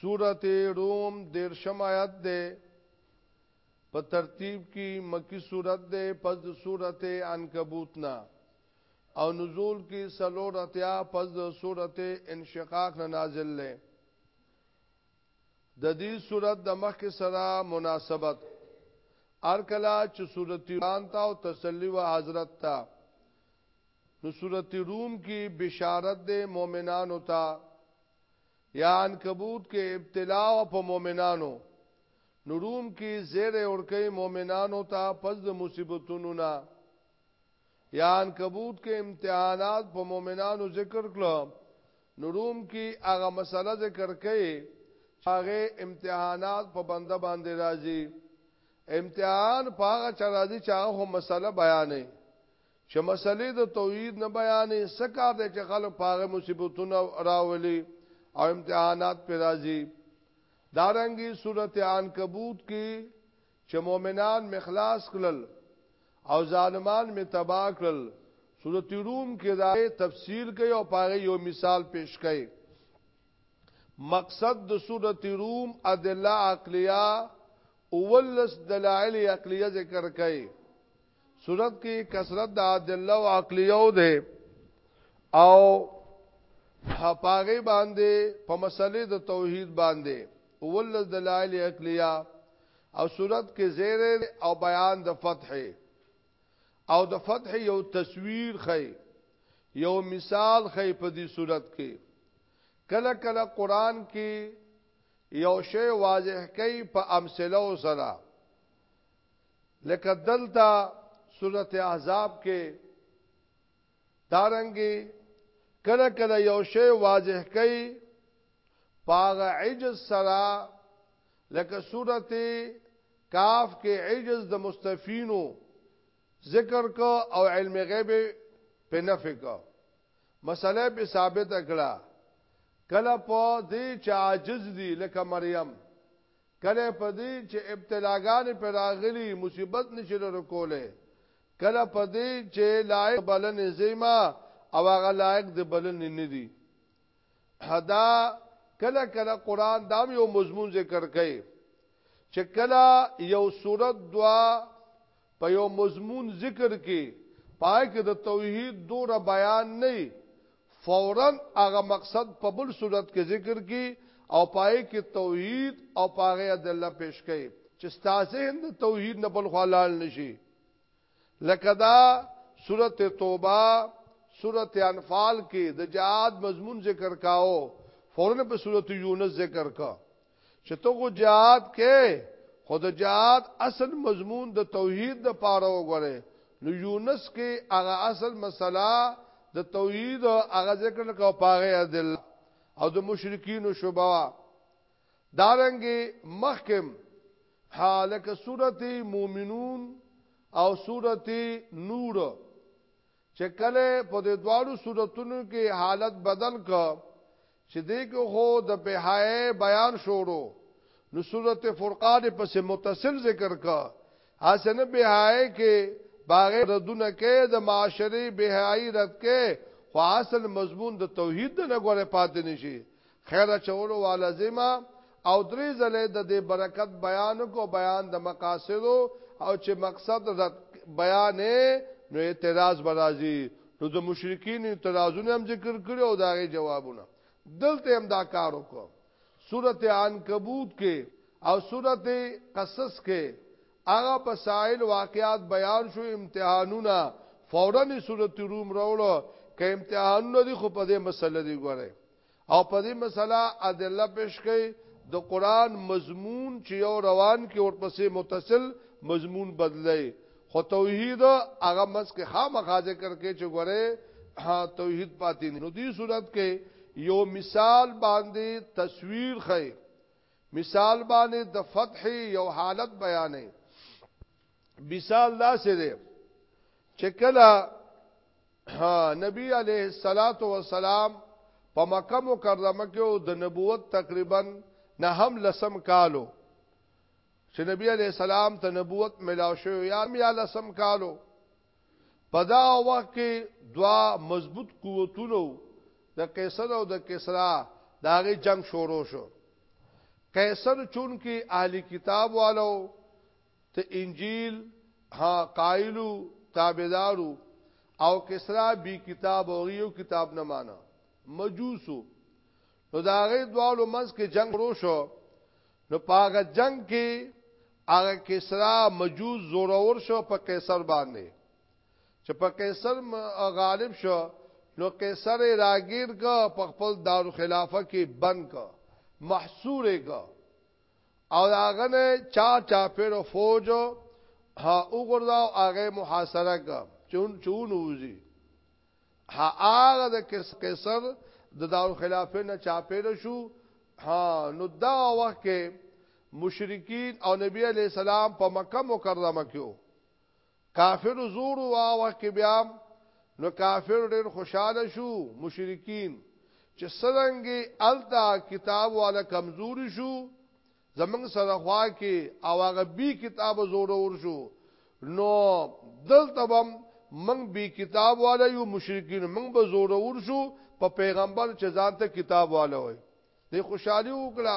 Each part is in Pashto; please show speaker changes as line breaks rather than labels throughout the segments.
سورت روم دیر شمایت دے په ترتیب کی مکی سورت دے پس د سورت انکبوتنا او نزول کی سلور اتیا پس د سورت انشقاق نه نازل لے د دې سورت د مخ سره مناسبت ارکلا چې سورت ایران تا او تسلی و حضرت تا نو سورت روم کی بشارت دے مومنانو تا یا انکبوت کې ابتلا او په مؤمنانو نوروم کې زیر اورکې مؤمنانو ته پس د مصیبتونو نه یا انکبوت کې امتحانات په مؤمنانو ذکر کړو نوروم کې هغه مسله ذکر کړي هغه امتحانات په بنده باندې راځي امتحان په هغه چا راځي چې هغه هم مسله بیانې چې مسلې د توحید نه بیانې سکه د چې خلک پاغه مصیبتونه راولي او امتحانات پر راځي دارنګي صورت عنکبوت کې چې مؤمنان مخلاص کړل او ظالمان می تبا کړل صورت روم کې دا تفسیر کوي او پاره یو مثال پیش کوي مقصد د سورت روم ادله عقلیه اولس دلائل عقلیه ذکر کئی سورت کی کسرت دا ادله و عقلیه ده او حپاغی باندې په مسلې د توحید باندې اولس دلائل عقلیه او صورت کې زیر او بیان د فتح او د فتح یو تصویر خی یو مثال خی په دې صورت کې کله کله قران کې یو شی واضح کوي په امثله او سره لکه دلته سورته احزاب کې دارنګي کله کله یو شی واضح کوي پاغه عجز سره لکه سورته کهف کې عجز د مستفینو ذکر کو او علم غیب په نفع کو مسله به ثابت کړه کله په دې چې عاجز دي لکه مریم کله په دې چې ابتلاګان پر راغلي مصیبت نشي لرو کوله کله په دې چې لایق بلنې زیما او هغه لایق د بلنې نه دي دا کله کله قران دا یو مضمون ذکر کړي چې کله یو صورت دوا په یو مضمون ذکر کې پای کې د توحید دوره بیان نه فورا هغه مقصد په بل صورت کې ذکر کې او پای کې توحید او پاغه ادله پیش کړي چې ستاسو هند توحید نه بل خلال نشي لکه دا سورت توبه سورت انفال کې د جهاد مضمون ذکر کاو فورن په سورت یونس ذکر کا چې تو کو جهاد کې خود جهاد اصل مضمون د توحید د پاره وګوره نو یونس کې هغه اصل مسله د توحید هغه ذکر کا پاره دل او د مشرکین شوبوا دارنګه مخکم ها لکه سورت مومنون او سورت نور چې کله په دې دواړو سورتونو کې حالت بدل ک چې دې کو خو د بهای بیان شورو نو سورت فرقان پس متصل ذکر کا حسن بهای کې باغ ردونه کې د معاشري بهای رد کې خو اصل مضمون د توحید نه غوړې پاتې نشي خیر اچولو والا زیمه او درې ځلې د دې برکت بیان کو بیان د مقاصد او چې مقصد رد بیان نو اعتراض برازي نو د مشرکین اعتراضونه هم ذکر کړي او داغه جوابونه دلته هم دا کار وکړو سورته عنکبوت کې او سورته قصص کې هغه مسائل واقعات بیان شو امتحانونه فورا سورته روم راوړو که امتحانونه دي خو په دې مسله دی ګوره او په دې مسله ادله پیش کړي د قران مضمون چې یو روان کې ورپسې متصل مضمون بدلای خو توحید هغه مس کې خامخا ذکر کې چې ګوره توحید پاتې نه دي صورت کې یو مثال باندې تصویر خې مثال باندې د فتح یو حالت بیانې مثال دا سره چې کله نبی علیه الصلاۃ والسلام په مکه مکرمه کې او د نبوت تقریبا نه هم لسم کالو چې نبی علیه السلام ته نبوت ملاو شو یا میا لسم کالو په دا وخت کې دوا مضبوط قوتونو د قیصر او د کسرا داغه جنگ شروع شو قیصر چون کې اهلی کتاب والو ته انجیل ها قائلو تابعدارو او کسرا بی کتاب او یو کتاب نه مانا مجوسو نو دا غي دوالو منځ کې جنگ ورو شو نو پاغه جنگ کې هغه کسرا مجوس زورور شو په قیصر باندې چې په قیصر غالب شو نو قیصر راګیر کا په خپل دار خلافه کې بند کا محصور کا او هغه نه چا چا پیرو فوج ها وګرځاو هغه محاصره ک چون چون وزي ها هغه د قیصر د دار خلافه نه چا پیر شو ها نو دا وخت کې مشرکین او نبی علی السلام په مکه مکرمه کې کافرو زور و هغه وخت کې بیا نو کافر ډېر خوشاله شو مشرکین چې څنګه التا کتاب والا کمزوري شو زمنګ سره خوا کې او هغه بي کتاب زور ور شو نو دلته بم من بي کتاب والا یو مشرکین من به زور ور شو په پیغمبر چې ځان ته کتاب والا وي د خوشحالي وکړه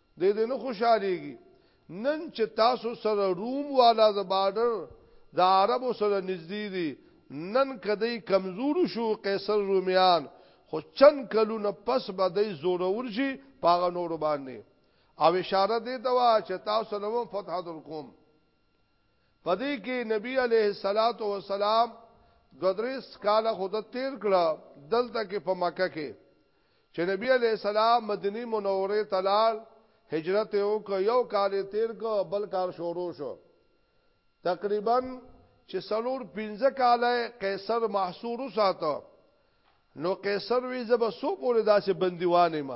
دې دې نه خوشاليږي نن چې تاسو سره روم والا د بارډر د عربو سره نږدې دي نن کدی کمزور شو قیصر رومیان خو چن کلونه پس به دی زورور شي پاغه نور باندې او اشاره دی ته وا چې تاسو له فتح درکوم پدې کې نبی عليه الصلاة والسلام ددرس کال خود تیر کړه دلته کې په مکه کې چې نبي علیه السلام مدینې منورې ته لاړ، هجرت یې وکړ، یو کال یې تېر کړ، بل کال شروع شو، تقریباً چې څلور پنځه کاله یې قیصر محصور وساته، نو قیصر وی زه به څو پورې داسې بندیوان یم،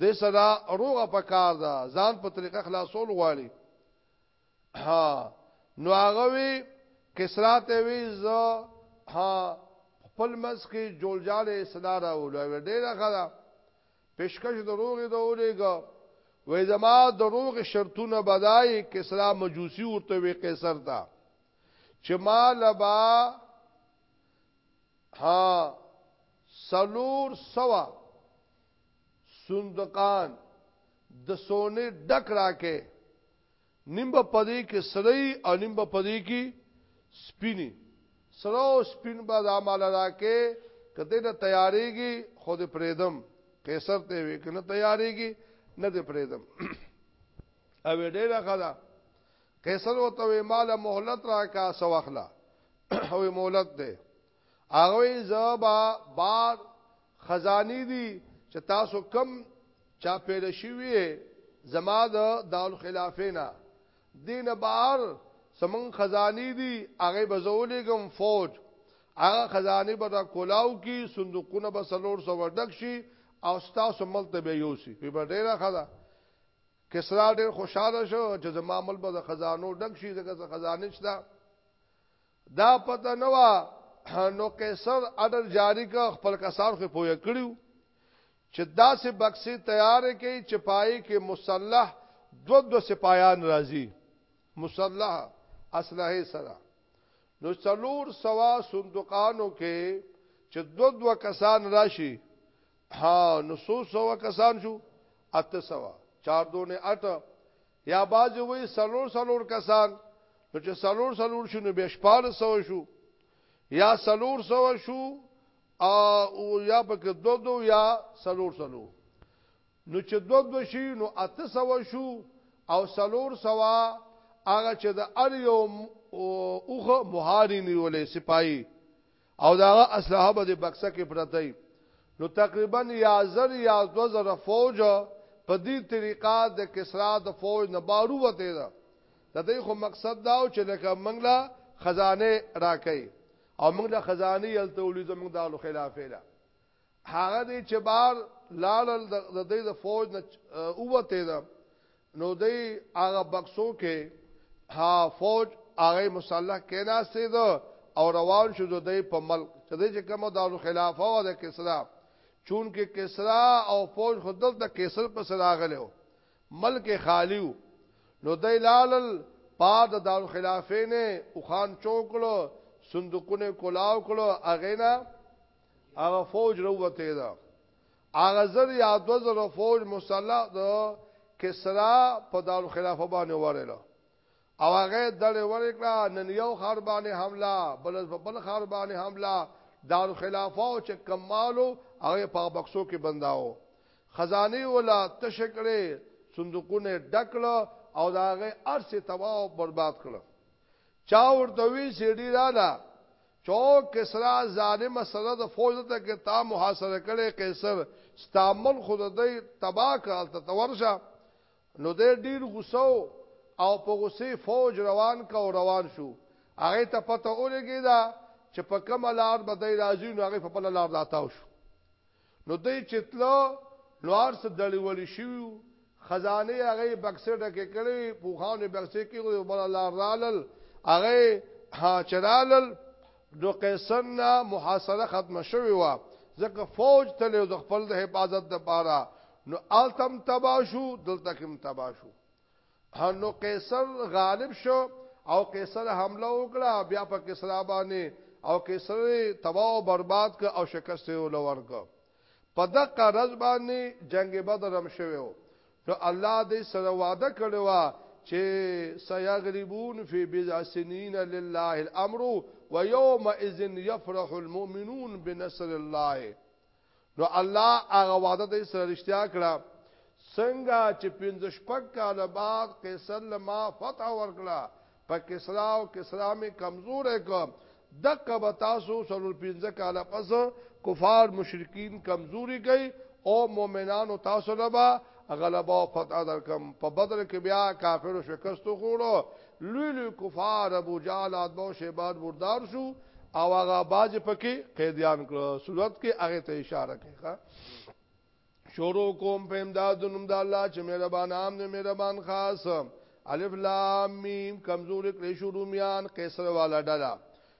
دې سره روغه په کار ده، ځان په طریقه خلاصول غواړي، ها نو هغه وی کسرا ته وی ز ها خپل مس کې جولجاله صدا راولو وی ډیره غلا پیشکش دروغ د اولېګا وې زما دروغ شرطونه بدای کسرا مجوسی ورته وی قیصر تا چې ما لبا ها سلور سوا صندوقان د سونه ډک راکې نیم به په دې کې سره وي او نیم به په دې کې سپین وي. سره او سپین به دا مال راکې که دې نه تیارېږي خو دې پرېږدم قیصر ته وي که نه تیارېږي نه دې پرېږدم او ډېره ښه ده قیصر ورته وي ماله مهلت راکه څه وخت له مهلت دی هغه زبا بار خزانی دي چې تاسو کم چا پیدا شوی زما د دال خلافینا دین بار سمون خزانی دي هغه بزولېګم فوج هغه خزانی به دا کولاو کی صندوقونه به سلور سو ډک شي او تاسو مل ته به یوسی په ډیره خدا کسرا ډیر خوشاله شو چې زما مل به خزانو ډک شي دغه خزانه شته دا پته نه وا نو قیصر اډر جاری کا خپل کسان خو پوهه کړیو چې دا سه بکسي تیار کړي چې پای کې مصلح دو دو سپایان راځي مصلح اسلحه سره نو څلور سوا صندوقانو کې چې دو دو کسان راشي ها نو سو سو کسان شو اته سوا چار دو نه اټه یا بعضی وی سلور سلور کسان نو چې سلور سلور شو نو بیا شپار سو شو یا سلور سو شو او یا پکې دو دو یا سلور سلو نو چې دو دو شي نو اته سو شو او سلور سوا هغه چې د ار یو اوخه مهاری نیولې سپایي او دا هغه اسلحه به د بکسه کې پرته وي نو تقریبا یا زر یا دو زر فوج په دې طریقه د کسرا د فوج نه بارو وته ده د دې خو مقصد دا و چې لکه منګلا خزانه راکې او منګلا خزانه یل تولې زموږ د خلافه ده هغه دی چې بار لاړل د دې د فوج نه اوته ده نو دې هغه بکسو کې ها فوج هغه مصالح کې ناشته ده او روان شو د دې په ملک چې دې کوم دار خلافه او د کسرا چون کې کسرا او فوج خود د کیسر په سراغلو ملک خالیو نو دې لالل پاد دار خلافه نه او خان چوکلو صندوقونه کولاو کلو اغینا هغه فوج روته ده هغه زر یا دو زر فوج مسلح د کسرا په دار خلافه باندې ورله او هغه دړې ورکړه نن یو خار باندې حمله بل په بل خار باندې حمله دار خلافه او چې کمالو هغه په بکسو کې بنداو خزانه ولا تشکړې صندوقونه ډکړه او دا هغه ارسه تباہ او برباد کړه چا ورته وی سیډی رااله چو کسرا ظالم سره د فوج ته کې تا محاصره کړي قیصر ستا مل خود دی تبا کړل ته تورشه نو دې ډیر غوسه او په غوسه فوج روان کا روان شو هغه ته پته اورګی دا چې په کومه لار به دی راځي نو هغه په بل لار راتاو شو نو دی چې تله، نو هر څه دړې ولې شوي وو، خزانې هغه یې بکسې ډکې کړې وې، پوښانو یې بکسې کېښودې او بله لار رالل، هغه یې چې رالل، نو قیصر نه محاصره ختمه شوې وه، ځکه فوج تللی و د خپل د حفاظت لپاره، نو هلته هم تباه شو، دلته کې هم تباه شو. هر نو قیصر غالب شو او قیصر حمله وکړه بیا په کسرا باندې او قیصر تباہ او برباد ک او شکست یې ولور ک په دغه رز باندې جنگ بدر هم شوو نو الله دې سره وعده کړو چې سيغلبون في بضع سنين لله الامر ويومئذ يفرح المؤمنون بنصر الله نو الله هغه وعده د سره رښتیا کړه څنګه چې پنځه شپږ کال بعد قیصر لما فتح ورکړه په کسرا او کسرا می کمزور ک دغه به تاسو سره پنځه کال پس کفار مشرکین کمزوري گئی او مؤمنانو تاسو لبا غلبا او فتح درکم په بدر کې بیا کافر شکست خوړو لوی لوی کفار ابو جهل ادبو شیبان مردار شو او هغه باج پکې قیدیان کړ صورت کې هغه ته اشاره کوي ښا شروع کوم په امداد نوم د الله چې مهربان عام نه مهربان خاص الف لام میم کمزور کړي شو رومیان قیصر والا ډلا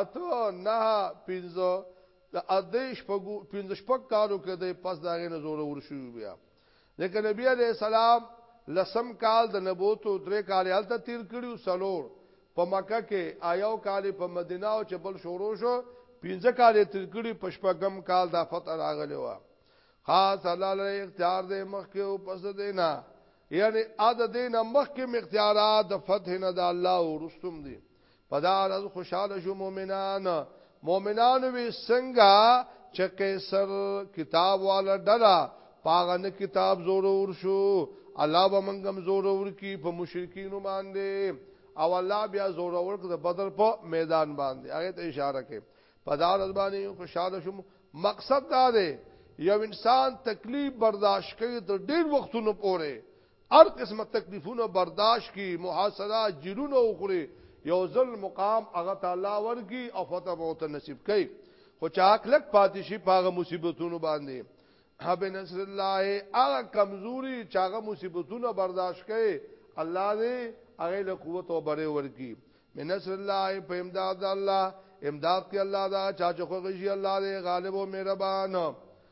اته نهه پنځه د ادې شپږو پنځه شپږ کالو کې د پس داغې نه زور ور شو بیا ځکه نبی علی السلام لسم کال د نبوتو درې کال هلته تیر کړیو سلور په مکه کې آیاو کال په مدینه او چبل شورو شو پنځه کال تیر کړی پشپغم کال د فتح راغلی و خاص الله له اختیار دې مخکې او پس دینا یعنی عاد دین مخکې اختیارات د فتح نه د الله ورستم دي په دا راز خوشاله شو مؤمنان مؤمنان وی څنګه چې قیصر کتاب والا ډلا پاغه نه کتاب زور ور شو الله به منګم زور ور کی په مشرکین باندې او الله بیا زور ور کړ بدر په میدان باندې هغه ته اشاره کوي په دا راز باندې خوشاله شو مقصد دا دی یو انسان تکلیف برداشت کوي تر ډیر وختونو پورې هر قسمه تکلیفونه برداشت کی محاصره جیلونه وخوري یو ځل مقام هغه تعالی ورګي او فتح به ته نصیب کړي خو چا کلک پاتې شي پاغه مصیبتونو باندې حب نصر الله هغه کمزوري چاغه مصیبتونه برداشت کړي الله دې هغه له قوت او بره ورګي من نصر الله په امداد الله امداد کې الله دا چا چې خوږي الله دې غالب او مهربان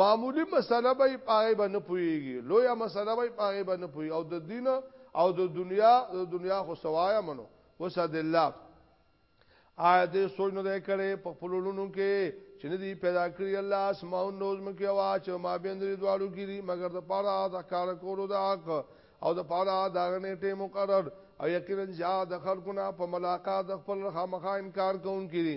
معمولي مسله به يې په هغې به نه پوهېږي، لويه مسله به يې په هغې به نه پوهېږي او د دين او د دنيا، د دنيا خو څه وايم نو اوس ادله، آيا دې سوچ نه دی کړی په خپلو لوڼو کې چې نه دي پيدا کړي الله اسماؤن او ځمکې او هغه چې په مابين د دې دواړو کې دي مګر د پاره د ښکاره کولو د حق او د پاره د هغه نېټې مقرر او یقینا چې هغه د خلکو نه په ملاقات د خپل خامخا انکار کوونکي دي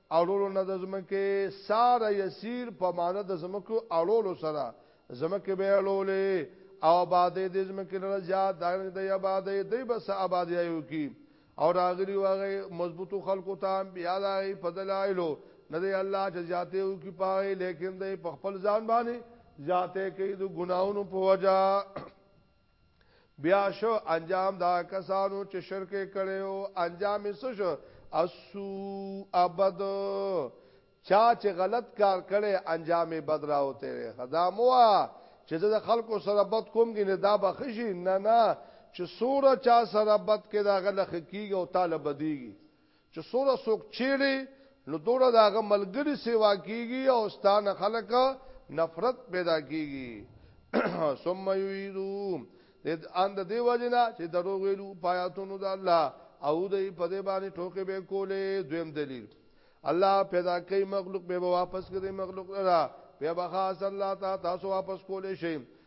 اړولو نه د ځمکې، سار یسیر په معنی د ځمکې اړولو سره ځمکې به یې اړولې او ابادۍ دې ځمکې لره زیات د هغه نه چې دی ابادوي، دی به څه ابادیایې وکړي او راغلي وو هغه مضبوطو خلکو ته انبیا د هغوی په دلایلو، نه دی الله چې زیاتی وکړي په هغوی لیکن دی په خپل ځان باندې زیاتی کوي د ګناهونو په وجه. بیا شو انجام دا کسانو چې شرک کړي او انجام یې څه شو اسو ابد چا چې غلط کار کړي انجام یې بد راوته خدا موا چې د خلکو سره بد کوم کې نه دا بخشي نه نه چې سوره چا سره بد کې دا غلخ کیږي او طالب دیږي چې سوره سوک چیړي نو دوره داغه ملګری سیوا کیږي او ستانه خلک نفرت پیدا کیږي ثم یعیدو د اند دی وجنا چې دروغ ویلو پایاتونو د الله او د په دې باندې ټوکې به کولې دویم دلیل الله پیدا کوي مخلوق به واپس کوي مخلوق را بیا به خاص الله تا تاسو واپس کولې شي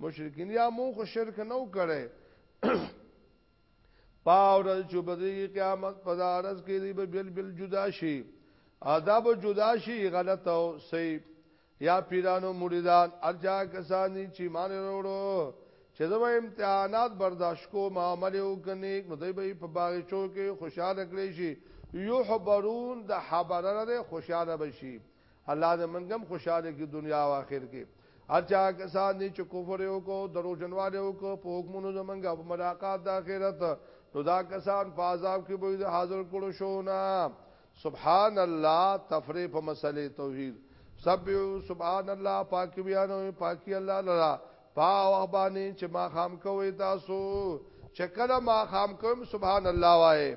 مشرکین یا مو خو شرک نه وکړي پاورز چې په دې قیامت په دارس کې دی به بل بل جدا شي آداب جدا شي غلط او صحیح یا پیرانو مریدان ارجا کسانی چې مان وروړو چې زما امتحانات برداشت کو معاملې وکني نو دوی به په باغچو کې خوشاله کړی شي یو حبرون د حبرره خوشاله بشي الله دې منګم خوشاله کی دنیا او آخرت کې اچھا کسان دي چې کفر یو کو درو جنوار یو کو په حکمونو زمنګ په ملاقات د آخرت نو دا کسان په عذاب کې به حاضر کړو شو نه سبحان الله تفریح په مسلې توحید سب سبحان الله پاک بیانو پاکی الله لرا پا وحبانی چې ما خام کوي تاسو چې کله ما خام کوم سبحان الله وای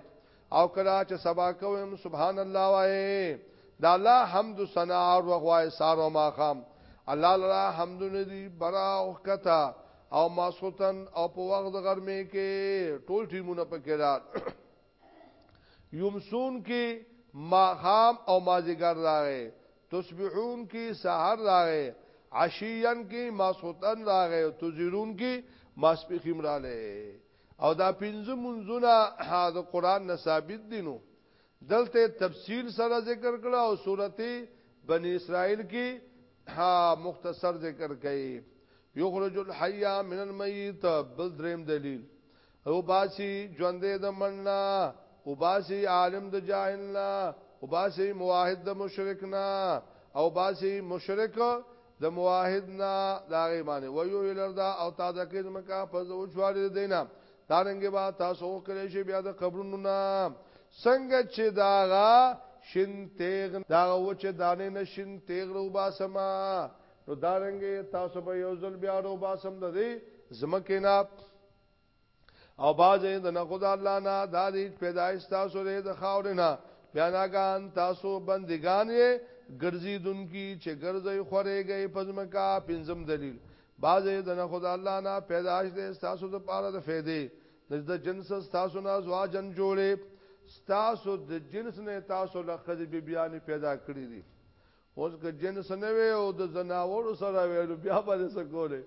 او کله چې سبا کوم سبحان الله وای دا الله حمد ثنا او غوای سارو ما خام الله لرا حمد ندی برا او کتا او ماسوتن او په وخت غرمه کې ټول ټیمونه پکې را یمسون کې ما خام او مازیګر راغې تسبحون کې سحر راغې عشیان کې ماسوتن راغې تزیرون کې ماسپخیم راغې او دا پنځه منځونه د قران نه ثابت دي نو دلته تفصیل سره ذکر کړه او سورته بنی اسرائیل کې ها مختصر ذکر کړي یخرج الحی من المیت بل دریم دلیل او باسی ژوندې د مننا او باسی عالم د جاهلنا او باسی موحد د مشرکنا او باسی مشرک د مواحدنا دا غي باندې ويو الردا او تازه کې مکا فزو چوالې دینا دارنګ با تاسو کړی شي بیا د قبرونو نه څنګه چې داغا شین تیغ دا و چې دانه نشین تیغ رو باسما نو دارنګ تاسو به یو ځل بیا رو باسم د دې زمکه نه او باز د نه خدا الله نه دا دې پیدایش تاسو لري د خاور نه بیا ناګان تاسو بندگان یې ګرځي دن کی چې ګرځي خورې گئی پزمکا پنځم دلیل باز د نه خدا الله نه پیدایش دې تاسو د پاره د فیدې د جنس تاسو نه زوا جن جوړې تاسو د جنس نه تاسو لخذ بی بیان پیدا کړی دي اوس که جنس نه وي او د زناورو سره وي نو بیا به څه کوله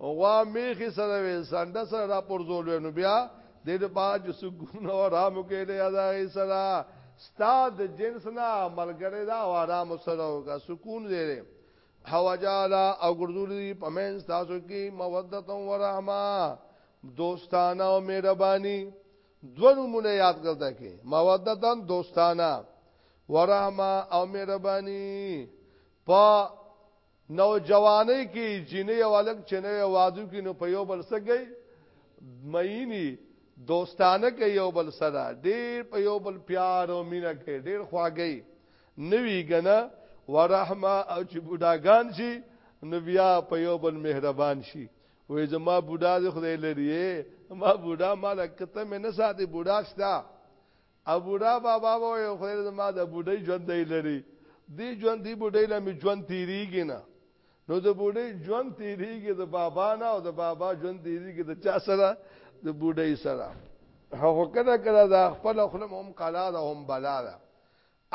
غوا میخي سره وي سنده سره را پرځول نو بیا د دې په چې سګون او آرام کې نه ادا یې سره استاد جنس نه ملګری دا او آرام سره او کا سکون دې حواجالا او ګردوري پمن تاسو کې مودت او رحمه دوستانه او مهرباني دوه نومونه یاد کړه دا کې مودتن دوستانه ورحمه او مهرباني په نوجواني کې جنې او الګ چنې وادو کې نو په یو بل سګي مېنی دوستانه کې یو بل سره ډېر په یو بل پیار او مینا کې ډېر خواږی نوی غنا ورحمه او چې بډاګان شي نو بیا په یو بل مهربان شي وې زما بوډا دې خدای لري ما بوډا ما د کته مې نه ساتي بوډا شتا ا بوډا بابا وې خدای زما د بوډۍ ژوند دی لري دی ژوند دی بوډۍ لا مې ژوند تیریږي نه نو د بوډۍ ژوند تیریږي د بابا نه او د بابا ژوند تیریږي د چا سره د بوډۍ سره هغه کله کله دا خپل خپل هم قلا ده هم بلا ده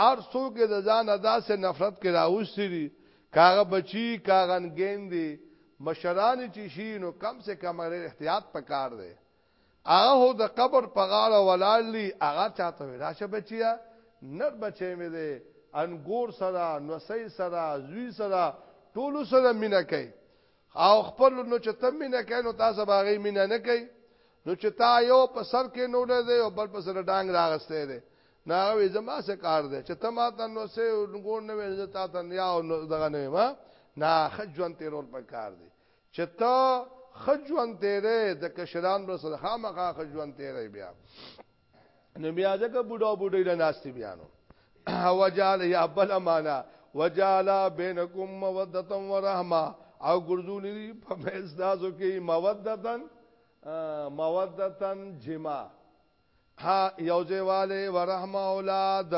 ار څوک د ځان ادا سه نفرت کې راوستي دي کاغه بچي کاغن ګیندي مشران چې شي نو کم سه کم غیر احتیاط پکار دی هغه د قبر په غاړه ولاړلی هغه چاته راشه بچیا نر بچی مې دی انګور سره نوسې سره زوی سره ټول سره مینا کوي او خپل نو چې تم مینا کوي نو تاسو باغې مینا نه کوي نو چې تا یو په سر کې نو لري او بل په سر ډانګ راغسته دی نا وې زما څه کار دی چې ته ما ته نو سه ګور نه وې زه تا ته یا دغه نه ما نا خجوان تیرول په کار دی چې ته خجوان تیرې د کشران بر سره خامخا خجوان تیرې بیا نو بیا ځکه بوډا بوډې له ناشتي بیانو وجال یا بل معنا وجال بینکم موده ورحمه او ګرځولې په مزدازو کې موده موده جما ها یوځه والے ورحم اولاد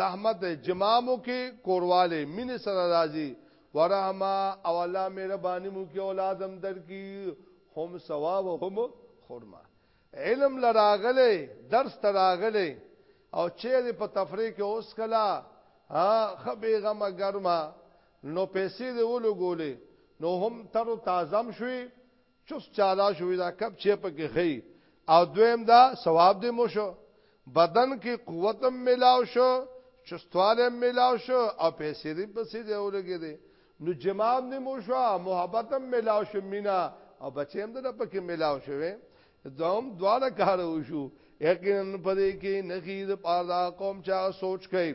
رحمت جمامو کې کورواله مين سره راضي ورحمه او الله مهرباني مو کې اولادم در کی هم ثواب هم خرمه علم لراغله درس تراغله او چیرې په تفریح کې اوس کلا ها خبي غمه ګرمه نو پیسې دی ولګولې نو هم تر تازم شوي چوس چالا شوې دا کب چې په کې خي او دویم دا ثواب دې مو شو بدن کې قوت هم ملاو شو چستوال هم ملاو شو او پیسې دې پسې دې ولګې دې نو جماع دې مو شو محبت هم ملاو شو مینا او بچې هم دې په کې ملاو شوې دوم دواړه کار وشو یقینا په دې کې نخید پاره قوم چا سوچ کوي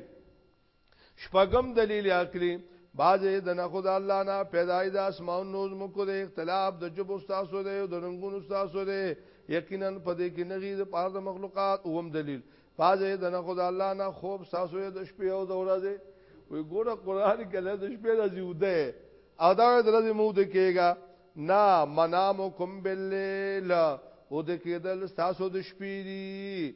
شپږم دلیل عقلی بعضې د نه خود الله نه پیدای د اسماون نوز مکو د اختلاف د جب استاسو دی او د رنگون استاسو دی یقینا په دې کې نغی د پاره د مخلوقات اوم دلیل بعضې د نه خود الله نه خوب ساسو د شپې او د ورځې وی ګوره قران کې له د شپې راځي وده او دا د ورځې مو د کېګا نا منامکم باللیل او د کېدل ساسو د شپې دی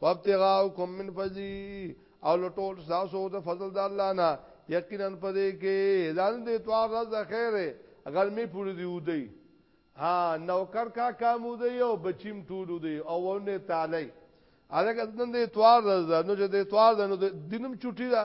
وابتغاءکم من فضلی او لټول تاسو د فضل د الله نه یقینا پدې کې ځان دې توار رز خیر غرمې پوری دی ودی ها نوکر کا کامو دی او بچیم ټول دی او ونه تعالی الګ نن دې توار رز نو چې دې توار نو دینم چټی ده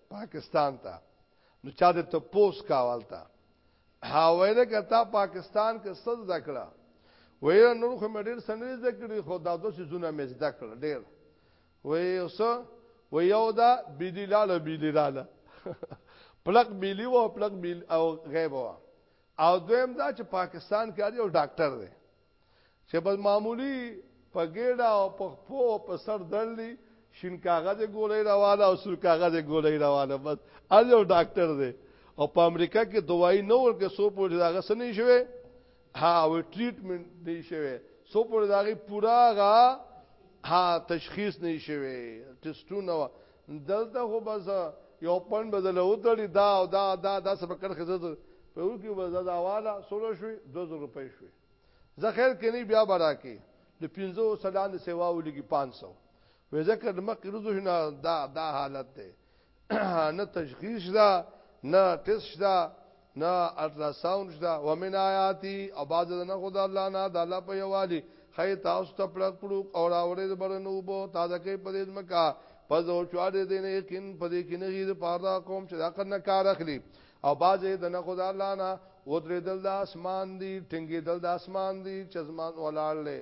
پاکستان ته نو چا د ته پوس کاوالتا هاویل کتا پاکستان کې څه زده کړه وې نور خو مې ډېر سندري زده کړې خو دا دوه سيزونه مې زده کړل ډېر وې اوس و یو دا بیلی لاله بیلی لاله پلق بیلی و پلق بیل او غیب و او دویم دا چې پاکستان کې یو ډاکټر دی چې بس معمولی په ګېډه او په خپو او په سر درلی شین کاغذ ګولې روانه او سور کاغذ ګولې روانه بس از یو ډاکټر دی او په امریکا کې دوايي نه ورکه سو په دغه سنې شوی ها او ټریټمنټ دی شوی سو په دغه پورا غا ها تشخیص نه شوی ټیسټونه دلته خو بس یو پن بدل وتړي دا او دا دا دا سبا کړ خزه په یو کې بس دا والا سره شوي 2000 روپۍ شوي زه خیر کې نه بیا برا کې د 500 سلان سیوا ولګي 500 وې ځکه د مکه روزو نه دا دا حالت ده نه تشخیص ده نه ټیسټ ده نه الټرا ساوند شته ومن آیاتی او باز نه خدا الله نه د الله په یوالي خی تاسو ته پړک پړوک او راورې برنو بو تازه کې په دې مکا په زو چواړې دې نه یقین په دې کې نه غیر پاره کوم چې دا کنه کار اخلي او باز د نه خدا الله نه ودرې دل د اسمان دی ټینګې دل د اسمان دی چې زمان ولاړلې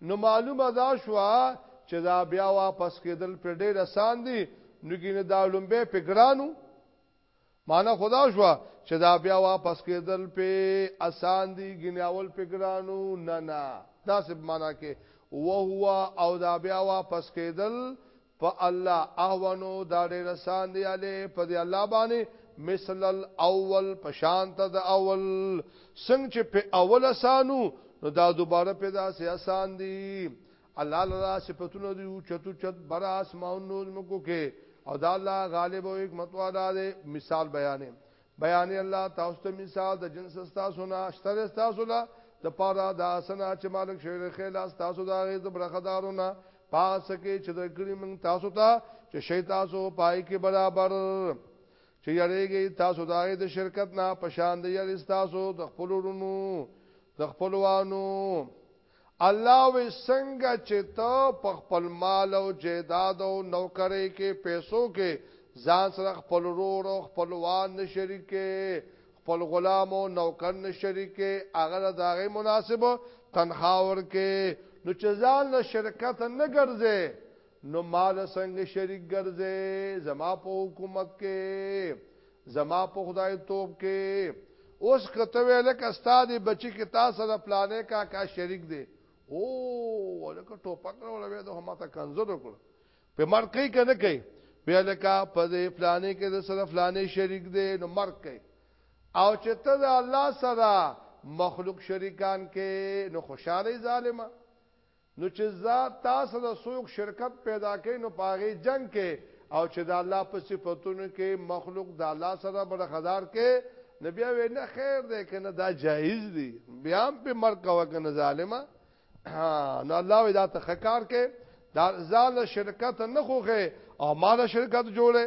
نو معلومه دا شو چې دا بیا واپس کېدل په ډېر آسان دي نو ګینه دا لومبه په ګرانو معنا خدا شو چې دا بیا واپس کېدل په آسان دي ګینه اول په ګرانو نه نه دا سب معنا کې وهو او دا بیا واپس کېدل په الله اهونو دا ډېر اسان دی علي په دې الله باندې مثل الاول په شان ته د اول څنګه چې په اول اسانو نو دا دوباره پیدا سي اسان دي الله لرا صفاتونه دی چتو چت بر اسمان نور مکو کې او دا الله غالب او حکمت والا دی مثال بیانې بیان الله تاسو ته مثال د جنس تاسو نه اشتر تاسو لا د پاره د اسنا چې مالک شوی د خیل تاسو دا غي د برخدارونه پاس کې چې د ګړي من تاسو ته چې شي تاسو پای کې برابر چې یریږي تاسو دا غي د شرکت نه پشان دی یری تاسو د خپل ورونو د خپلوانو الله وې څنګه چې ته په خپل مال او جیداد او نوکرې کې پیسو کې ځان سره خپل رور او خپل وان نه شریکې خپل غلام او نوکر نه شریکې هغه داغه مناسب تنخوا ورکې نو چې ځان له شرکت نه ګرځې نو ماله څنګه شریک ګرځې زما په حکومت کې زما په خدای توپ کې اوس کته ویل ک استاد بچی کې تاسو سره پلانې کا کا شریک دی او ولکه ټوپک نه ولوي د هم ته کنزور وکړ په مرګ کوي کنه کوي ویل کا په دې پلانې کې د سره پلانې شریک دی نو مرګ کوي او چې ته د الله سره مخلوق شریکان کې نو خوشاله ظالما نو چې زه تا سره څوک شرکت پیدا کوي نو په هغې جنګ کې او چې د الله په صفتونو کې مخلوق د الله سره برخدار کې نو بیا وې نه خیر دی که نه دا جایز دی بیا هم په مرګ کوه که نه ظالمه نو الله وې دا ته ښه کار کې دا ځاله شرکت نه خوښې او ماله شرکت جوړې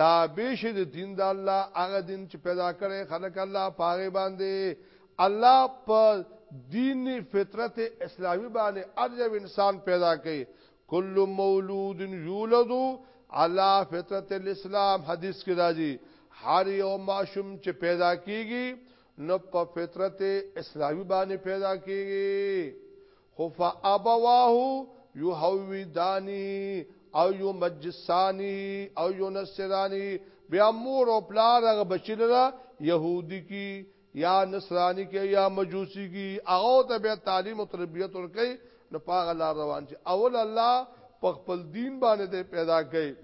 تابع شي د دین د الله هغه دین چې پیدا کړي خلق الله پاره باندې الله په دین فطرت اسلامی باندې ارجو انسان پیدا کړي کل مولود یولد علی فطرت الاسلام حدیث کې راځي هر یو ماشوم چې پیدا کیږي نو په فطرت اسلامی باندې پیدا کیږي خو فابواه یهودانی او یو مجسانی او یو نصرانی بیا مور او پلار هغه بچی لره يهودي کی یا نصرانی کی یا مجوسی کی هغه ته به تعلیم او تربیت ورکي نو پاغه لار روان چې اول الله په خپل دین باندې پیدا کړي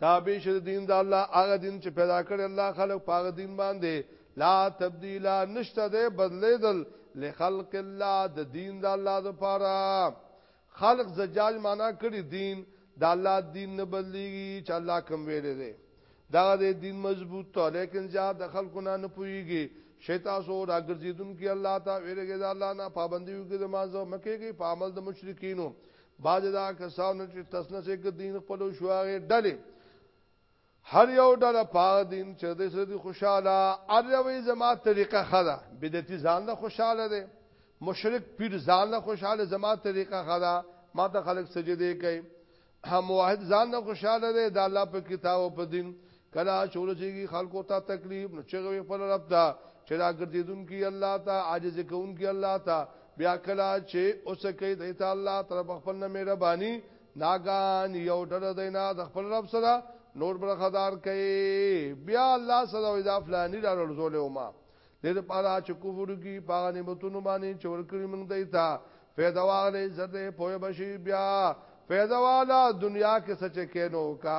تابع شه دین د الله هغه دین چې پیدا کړی الله خلق پاغه دین باندې لا تبديل نشته ده بدلیدل لخلق الله د دین د الله لپاره خلق زجاج معنا کړی دین د الله دین نه بدلیږي چې الله کوم ویل دی دا د دین مضبوط ته لیکن زیاد د خلکو نه نه پويږي شیطان سو راګرځیدون کې الله تعالی ویلګي د الله نه پابندي وګړي د مازه مکه کې په عمل د مشرکینو بعض دا کسانو چې تسنه سي کې دین خپل شو هغه ډلې هر یو ډله پاغ دین چې د سړي خوشاله ار یوې زما طریقه خدا بدعتي ځان له خوشاله دي مشرک پیر ځان له خوشاله زما طریقه خدا ما ته خلق سجده کوي هم واحد ځان له خوشاله دي د الله په کتاب او په دین کلا چورسیږي خلکو ته تکلیف نو چغوي خپل رب ته چې دا ګرځیدونکي الله ته عاجز کوونکي الله ته بیا کلا چې اوس کې د ایت الله تر خپل نه مهرباني ناګان یو ډله دینا د خپل رب سره نور برخدار کوي بیا الله سره وې دا فلانی را رسول او ما دې د پاره چې کفر کی پاغه نعمتونو باندې چور کړی موږ دی تا فیدواله زده پوهه بشي بیا فیدواله دنیا کې سچ کینو کا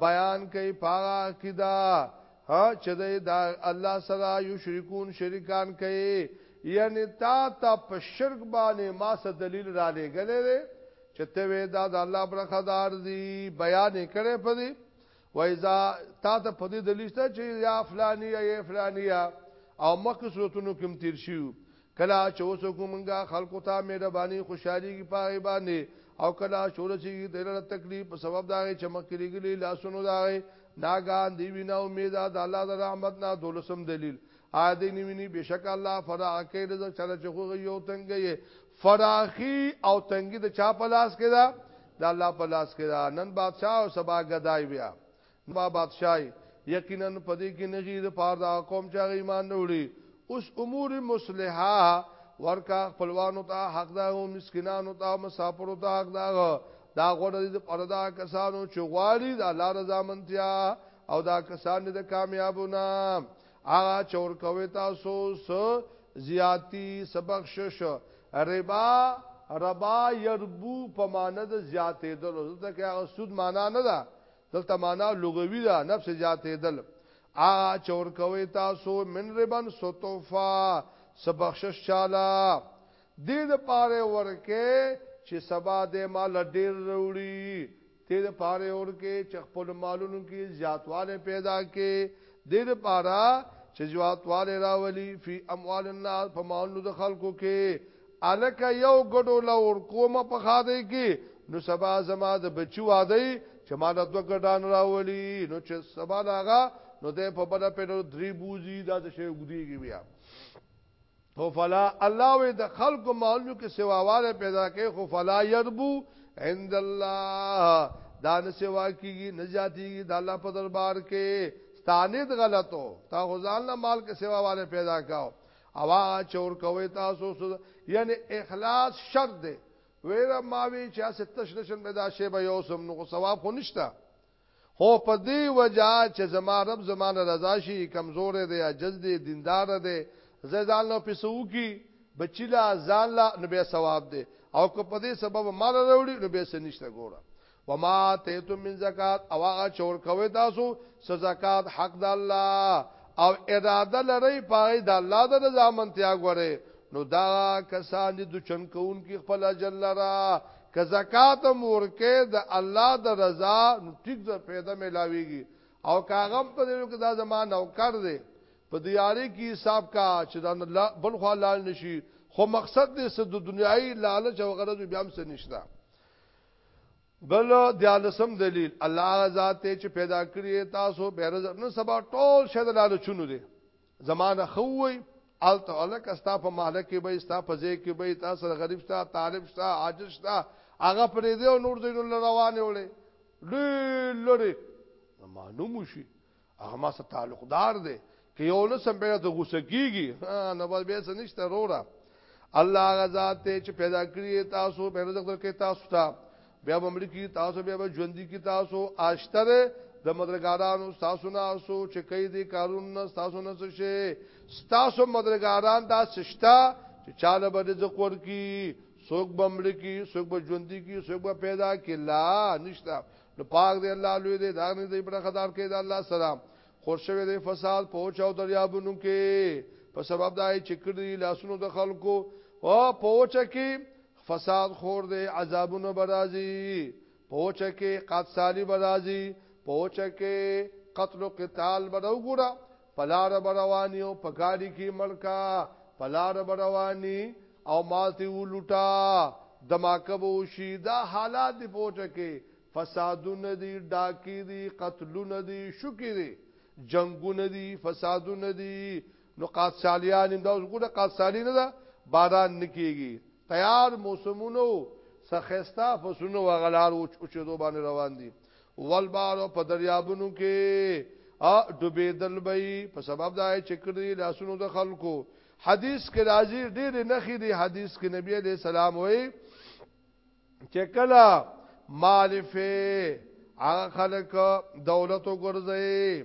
بیان کوي پاغه عقیده ها چې دا الله سره یو شریکون شریکان کوي یعنی تا ته په شرک باندې ما څه دلیل را لګلې ده چې ته وې دا د الله پر خدار دی بیان کړي په دې وایزا تا ته په دې دلیل ته چې یا فلانی یا فلانیا او مکه صورتونو کې تیر شي کلا چوسو کومنګا خلقو ته مهرباني خوشحالي کی پاغي باندې او کلا چورسي دلته تکلیف په سبب دا چې مکرېګلې لاسونو دا ناګان دی وینا امید د الله د رحمت نه دولسم دلیل ا دې نیویني بشک الله فراخي رزق چاله چخو یو تنګي فراخي او تنګي د چا په لاس کې دا د الله په لاس کې دا نن بادشاہ او سبا غدای بیا ما بادشاہي یقینا پدې کې نغیر پار دا قوم چې ایمان نه وړي اوس امور مصلحه ورکا خپلوانو ته حق دا او مسکینانو ته مسافرو ته حق دا دا غوړه دې پردا کسانو چې غواړي د الله رضا منتیا او دا کسان دې کامیابونه هغه چور کوي تاسو سو زیاتی سبخشش ربا ربا يربو په معنی د زیاتې دلو ځکه هغه سود معنا نه ده دلته معنا لغوي ده نفس زیاتې دل هغه چور کوي تاسو من ربن سطوفا سبخشش چالا دې د پاره ورکه چې سبا دې مال ډیر وروړي دې د پاره ورکه چې خپل مالونو کې زیاتواله پیدا کې دې د پاره چې زیاتواله راولي فی اموال الناس په مالونو د خلکو کې الکه یو ګډو لور کومه په خاده کې نو سبا زما د بچی واده چې مال دوه ګډان راولي نو چې سبا لاغه نو ده په بل په درې بوزي دا د شی ګدیږي بیا هو فلا الله وې د خلق مالو کې سواواله پیدا کوي خو فلا يربو عند الله دا نه سوا کیږي نه جاتیږي د الله په دربار کې ستانید غلطو تا غزان مال کې سواواله پیدا کاو او هغه چور کوي تاسو سود یعنی اخلاص شرط دی ویره ماوی چې اسه تش نشم به دا شی به یو سم نو ثواب خو نشته هو په دې وجہ چې زما رب زمانه رضا شي کمزور دی عجز دی دیندار دی زیدان نو پیسو کی بچی لا ځان لا نو به ثواب دی او که په دې سبب مال وروړي نو به سنشته ګوره وما تیتم من زکات او هغه چور کوي تاسو س زکات حق د الله او اراده لري پای د الله د رضا منتیا غره نو دا کسان دي د چن کون کی خپل اجر لرا که زکات مورکه د الله د رضا نو ټیک د پیدا ملاويږي او کاغم په دې کې دا زمان نوکر دی په دیاري کې حساب کا چې دا بل خو لال نشي خو مقصد دې د دنیاي لالچ او غرض بیا هم څه نشته بل دیالسم دلیل الله ذات چې پیدا کړی تاسو به رز نن سبا ټول شه د لالچونو دي زمانه خووي الته الک استا په مالک کې به استا په ځای کې به تاسو غریب ستا طالب ستا عاجز ستا هغه پرې دی او نور دین روانه وړي لوري معلوم شي هغه ما سره تعلقدار دی که یو نه سم پیدا ته غوسه کیږي نه بس به څه نشته روړه الله غزا ته چې پیدا کړی تاسو په رزق درکې تاسو ته بیا به ملکی تاسو بیا به ژوند کی تاسو آشتر د مدرګارانو تاسو نه اوسو چې کای دي کارون نه تاسو نه څه شي تاسو مدرګاران دا سشتا چې چاله به رزق ورکی سوق بمړ کی سوق به ژوند کی سوق به پیدا کی لا نشتا نو پاک دی الله لوی دی دا نه دی په خدار کې دا الله سلام خوشوي دی فساد پوچاو دریابونو کې په سبب دای چې کړی لاسونو د خلکو او پوچا کې فساد خور دی عذابونو برازي پوچا کې قد سالی برازي پوچا کې قتل او قتال برو ګورا په لاره به روان یو په ګاډي کې مړ که په لاره به روان یي او مال ترې ولوټه دماکه به وشي دا حالات دي په وچه کې فسادونه دي ډاکې دي قتلونه دي شوکې دي جنګونه دي فسادونه دي نو قادسالیان هم دا اوس ګوره قادسالی نه ده باران نکېږي تیار موسمونو سخستا فسونو وغلار او چې دو باندې روان دي والبحر په دریابونو کې ا ډوبېدل به په سبب دا چې کړی لاسونو د خلکو حدیث کې راځي ډېر نخې دی حدیث کې نبی عليه السلام وایي چې کله مالفه هغه خلک دولت وګرځي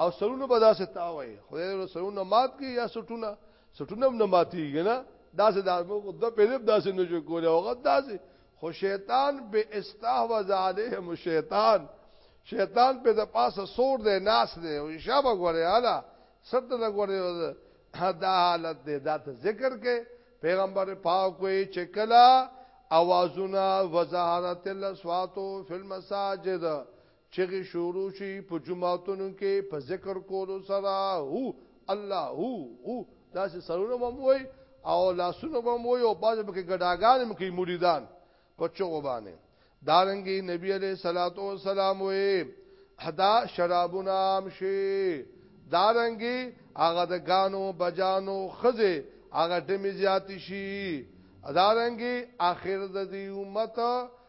او سرونو به داسې تاوي خدای له سرونو مات کی یا سټونه سټونه نه ماتیږي نه داسې د موږ د پیرب داسې نه جو کوله هغه داسې خو شیطان به استحوذ علیهم شیطان شیطان په د پاسه سور دی ناس دی او شابه غوري اعلی سرت نه غوري دا حالت دی دا ته ذکر کې پیغمبر پاک وی چې کلا اوازونه وزارت الاصوات فی المساجد چغې شروع شي په جوماتونو کې په ذکر کولو سره هو الله هو هو داسې سرونه هم وای او لاسونه هم وای او باز به کې ګډاګان هم کې مریدان په چغو باندې دارنګي نبی عليه صلوات و سلام وې حدا شرابونه عام شي دارنګي هغه د غانو بجانو خزه هغه ټمي زیات شي دارنګي اخر د دې امت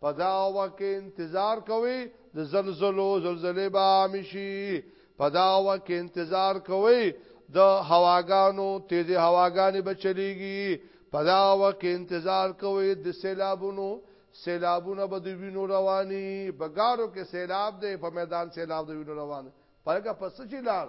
په دا وخت کې انتظار کوي د زلزلو زلزلې به مشي په دا وخت کې انتظار کوي د هواګانو تیزه هواګانې به چلیږي په دا وخت کې انتظار کوي د سیلابونو سیلابونه به د وینو رواني بګارو کې سیلاب دی په میدان سیلاب د وینو روان پرګه پس چې لار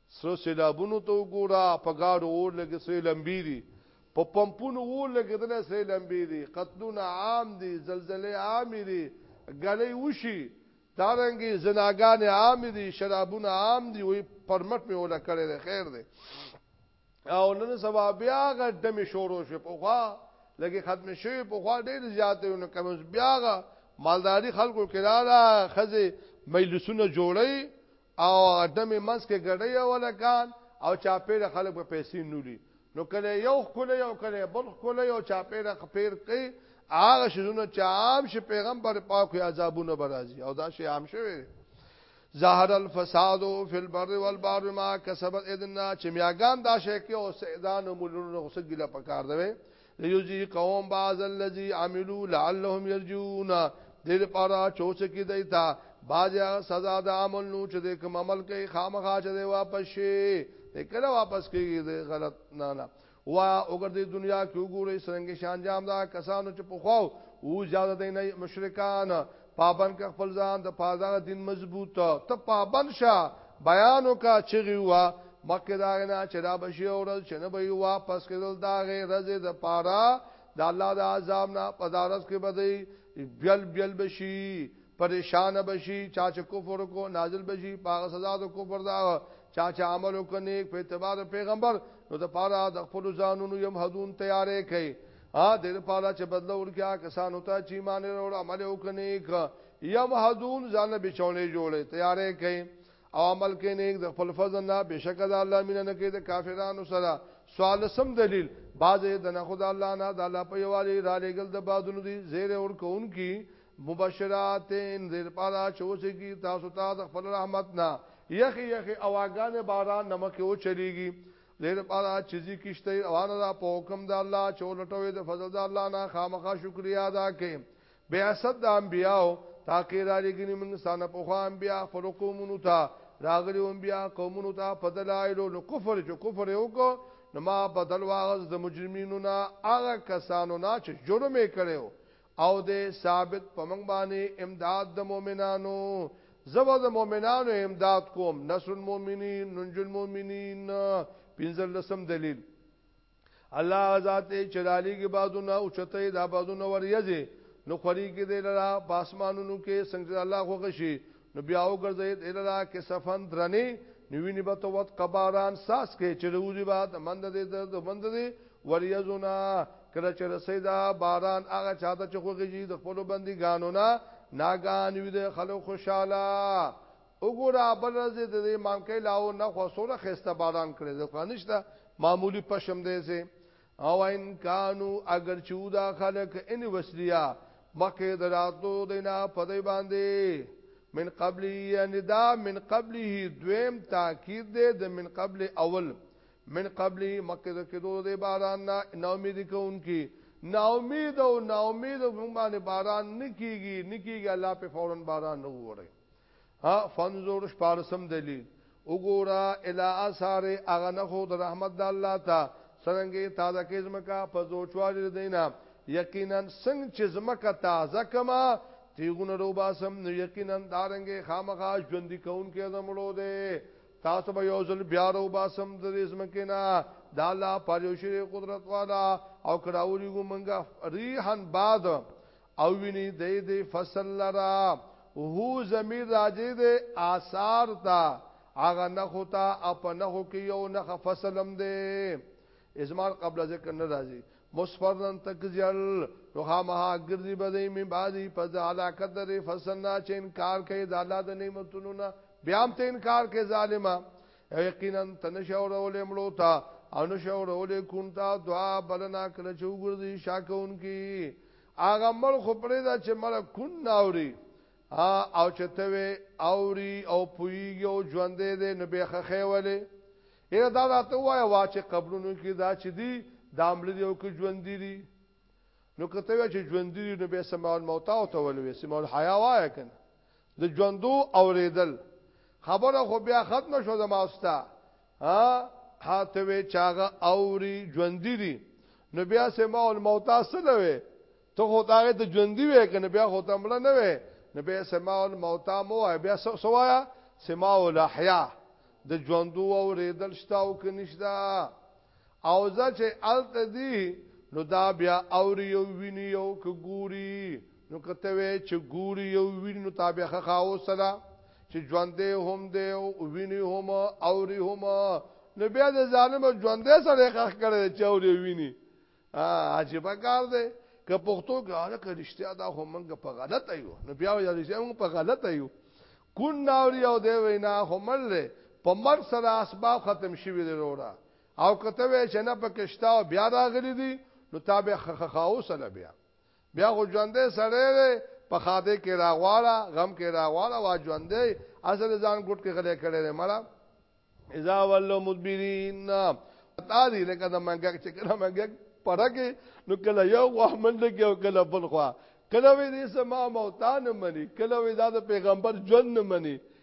سره سیلابونو ته وګوره په ګاډو اور لګي سره لمبي دي په پمپونو اور لګیدل سره لمبي دي قتلونه عام دي زلزلې عام دي غلې وشي دارنګي زناګان عام دي شرابونه عام دي وي پرمټ می ولا کړی دی خیر دی او نن سبا بیا غ دم شورو شو په خوا لګي ختم شي په خوا ډیر زیات نو کوم بیا غ مالداری خلکو کړه خزه مجلسونه جوړي او هغه دمې منځ کې ګډه یو هلکان او چاپېره خلک په پیسې نولي نو کله یو خپل یو کله بل خپل یو چاپېره خپیر کوي هغه شزونه چې عام شي پیغمبر پاک یا عذابونه برازي او دا شی عام شوی ظاهر الفساد فی البر والبحر ما کسبت اذنا چې میاګان دا شی کې او سیدان مولونو غسګله پکار دی لیوزی قوم بعض الذی عملو لعلهم یرجون دې لپاره چوچ کې دی تا باجا سزا د عمل نو چې د کوم عمل کوي خامخا چې دی واپس شي ته کله واپس کیږي د غلط نه نه وا اوګر دې دنیا کې وګوري سرنګ شان جام دا کسانو چې په خو او زیاده دي نه مشرکان پابند ک خپل ځان د پازا دین مضبوط ته پابند شه بیانو کا چغي وا مکه دا نه چې دا بشي اورل چې نه به واپس کېدل دا غي رزه د پارا د الله د عذاب نه پدارس کې بدی بیل بیل بشي پریشان بشي چا چې کفر کو نازل بشي پاغه سزا د کفر دا چا چې عمل وکني په اعتبار پیغمبر نو د پاره د خپل ځانونو يم حدون تیارې کوي ا دې لپاره چې بدل ورکیا کسانو ته چې مان وروړ عمل وکني ک یم حدون ځان به چولې جوړې تیارې کړي او عمل کې نیک د خپل فضل نه بشک د الله مینه نه کې د کافرانو سره سوال سم دلیل باز د نه خدای الله نه د الله په یوالي را لګل د بادونو دي زیر اور کون کی مبشرات زیر پالا چوس کی تاسو ته د خپل رحمت نه یخ یخ اواګان باران نمک او چلیږي دې لپاره چې ځي کشته روانه ده په حکم د الله چې ولټوي د فضل د الله نه خامخا شکریا ادا کړي بیا صد د انبیاو تاکي را لګنی موږ ستانه په خو انبیا خپل قومونو ته راغلي انبیا قومونو ته په دلایلو نو کفر چې کفر یو کو نو ما بدل واغز د مجرمینو نه هغه کسانو نه چې جرم یې کړو او دی ثابت په موږ باندې امداد د مؤمنانو زه به د مؤمنانو امداد کوم نصر المؤمنین ننج المؤمنین پنځل لسم دلیل الله ذات چلالی کې بازونه او چته دا بازونه وریځي نو خوري کې دی لرا پاسمانونو کې څنګه الله خو غشي نو بیا وګرځید الرا کې صفن درنې نو ویني به تو وت قباران ساس کې چې روزي بعد مند دې د مند دې وریزونا کله چې رسیدا باران هغه چاته چې خوږي د خپل بندګانو نه ناګان وي د خلکو خوشاله وګوره بل ورځ د دې مانکې لاو نه خو سره خسته باران کړي ځکه نشته معمولی پشم دې سه او ان کانو اگر چودا خلق ان وسریا مکه دراتو دینا پدې باندې من قبل یعنی دا من قبله دویم تاکید دی د من قبل اول من قبل مکه د کېدو د باران نه نومید کوونکی نومید او نومید موږ باندې باران نکېږي نکېږي الله په فورن باران نه وره ا فنزور شپارسم دلیل وګورا الی اثار اغه نه خو د رحمت د الله تا سرنګي تازه کې زمکا په زوچوال دینا یقینا څنګه چې زمکا تازه کما تیغونه رو باسم نو یقینا دارنګي خامخا ژوند کون کې زمړو دے تاسو به یو ځل بیا رو باسم د دې زمکې نه د الله پاجوشي قدرت والا او کراولي ګو منګه ریحان باد او ویني دی دی فصل لرا هو زمیر راجی دی آثار تا اغا نخو تا اپ نخو کی یو نخ فصلم دی ازمار قبل ذکر نه راځي مصفرن تکزل نو خامها ګرځي بده می بازي په علاقه درې فصلنا چې انکار کوي د الله د نعمتونو نه بیا هم ته انکار کوي ظالما یقینا تنشورول امړو تا او نشورول کونتا دعا بلنا کله چې وګرځي شاکون کی اغه مړ خو پرې دا چې مړ کون ناوري او چې ته اوري او پویږي او ژوندې دې نو به خخې ولې یره دا راته وای وا چې قبرونو کې دا چې دی دامل دی او کې ژوندې دي نو کته چې ژوندې دي نو به سماول موتا او تول وي سماول حیا وای کنه د ژوندو اوریدل خبره خو بیا ختم شو زما استا ها هاته وی چاغه اوري ژوندې دي نو بیا سماع الموت سره وی ته خو داغه ته ژوندې وی کنه بیا خو ته مړ نه وی نو بیا سماع الموت مو بیا سوایا سماع الاحیا د ژوندو اوریدل شتاو کنيشدا او ځه چه هلته دي نو دا بیا اوري او ویني او که ګوري نو که ته وې چه ګوري او ویني نو تا بیا خخاو سلا چه ژوندې هم دی او ویني هم اوري هم نو بیا د ظالم ژوندې سره خخ کړي چه اوري ویني عجیب کار دی که پښتو ګاله که رښتیا دا خو مونږ په غلط ایو نو بیا وایي رښتیا مونږ په غلط ایو کون ناوري او دی وینا خو مل په مر سره اسباب ختم شوی دی وروړه او کته وی چې نه پکې شته او بیا راغلي دي نو تابع خخاو سره بیا بیا خو ژوندې سړې دی په خاده کې راغواړه غم کې راغواړه وا ژوندې اصل ځان ګټ کې غلې کړې نه مړه اذا ولو مدبرین تا دې لکه د منګک چې کله منګک پرګه نو کله یو واه منډه کې او کله بل خوا کله وې دې سما موتان منی کله وې دا د پیغمبر ژوند منی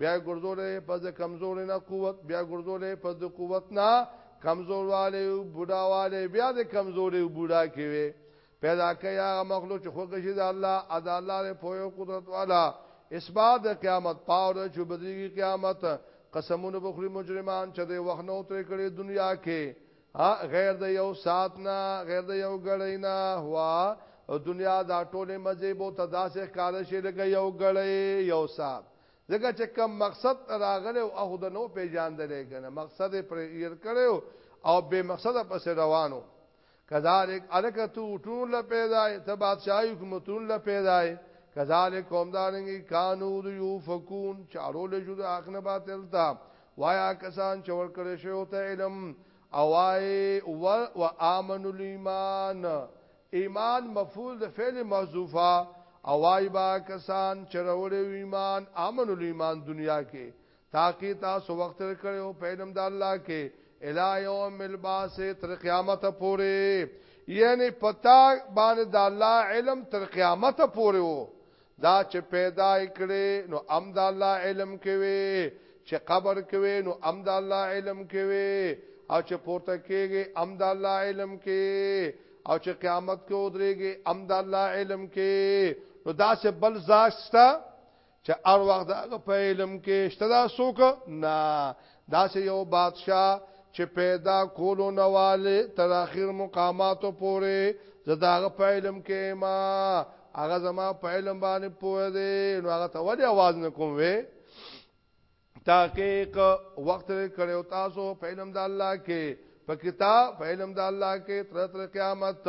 بیا ګرځولې پس د کمزورې نه قوت بیا ګرځولې پس د قوت نه کمزورواله او بډاواله بیا د کمزورې او بډا کې وي پیدا کیا مخلوق چې خوږه شي د الله ادا الله له پوهه قدرت والا اسباد د قیامت پاور چې بدري قیامت قسمونه بخوري مجرمان چې د وخت نو تر کړي دنیا کې ها غیر د یو سات نه غیر د یو غړی نه هوا او دنیا دا ټوله مزه بو تداسه کار شي لګ یو غړی یو سات ځکه چې کم مقصد راغله او خود نو پیژاندل کنه مقصد پر ایر کړو او به مقصد پس روانو کذالک الکتو ټول له پیدای ته بادشاہي حکومتون له پیدای کذالک قوم دارنګي قانون یو فکون چارو له جوړ اخنه باطل تا وایا کسان چې ورکړې شو ته علم اوای و و امن الايمان ایمان مفعول د فعل محذوفه اوای با کسان چې وروړي ایمان امن الايمان دنیا کې تاکي تاسو وخت کړو په علم د الله کې الی یوم الباس تر قیامت پورې یعنی پتا باندې د الله علم تر قیامت پورې وو دا چې پیدا کړي نو ام د الله علم کې وي چې قبر کې وي نو ام د الله علم کې وي او چې پورته کېږي ام د الله علم کې او چې قیامت کې ودرېږي ام د الله علم کې نو دا چې بل ځاستا چې ار وخت هغه په علم کې شته دا سوک نه دا سه یو بادشاہ چې پیدا کولو نواله تر اخر مقاماتو پورې زداغه په علم کې ما هغه زما په علم باندې پوه دی نو هغه ته ولې आवाज نکوم وې تحقیق وخت کړو تاسو په علم د الله کې په کتاب په علم د الله کې تر تر قیامت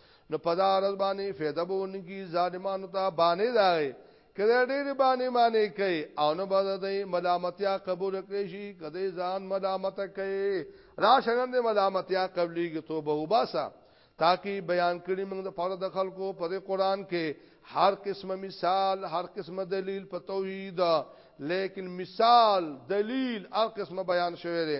نو په دا ورځ باندې فایده به ونکي ظالمانو ته باندې داغي کله ډېر باندې باندې کوي او نو به د ملامتیا قبول کړي شي کله ځان ملامت کوي را شنن د ملامتیا قبليږي توبه وباسه تاکي بیان کړي موږ د پاره د خلکو په قرآن کې هر قسمه مثال هر قسمه دلیل په توحید لیکن مثال دلیل هر قسمه بیان شوی دی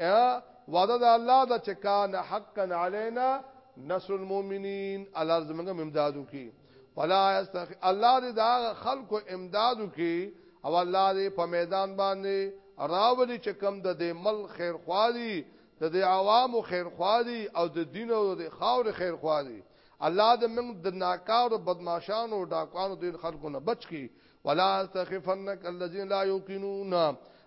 ا وعده د الله د چکان حقا علينا نصر المؤمنين الله زمونږ امدادو کی ولا استخ الله دې دا خلکو امدادو کی او الله دې په میدان باندې راولي چې کم د دې مل خیر خواري د دې عوامو خیر خواري او د دین او د خاور خیر خواري الله دې موږ د ناکار او بدمعشانو او ډاکوانو د خلکو نه بچ کی ولا استخفنك الذين لا يوقنون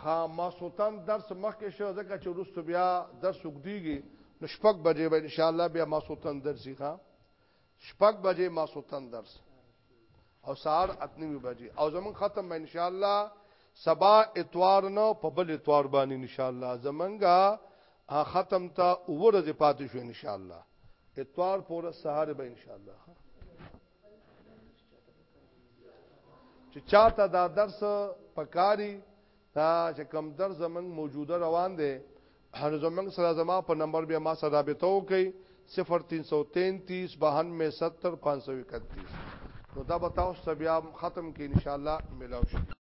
خا ماسوتن درس مخکې شو ځکه چې وروسته بیا درس وګدیږي نو شپږ بجې به ان شاء الله بیا ماسوتن درسي ښا شپږ بجې ماسوتن درس او سهار اتنوي بجې او زمون ختم به ان شاء الله سبا اتوار نو په بل اتوار باندې ان شاء الله زمونږه ختم ته ورځ پاتې شو ان شاء الله اتوار پورې سهار به ان شاء الله چې چاته دا درس پکاري دا چې کم درس زمنګ موجوده روان دی هر زمنګ سره زما په نمبر بیا ما سره رابطه وکي 0333 92 70 531 نو دا به تاسو بیا ختم کې ان شاء الله ملاوي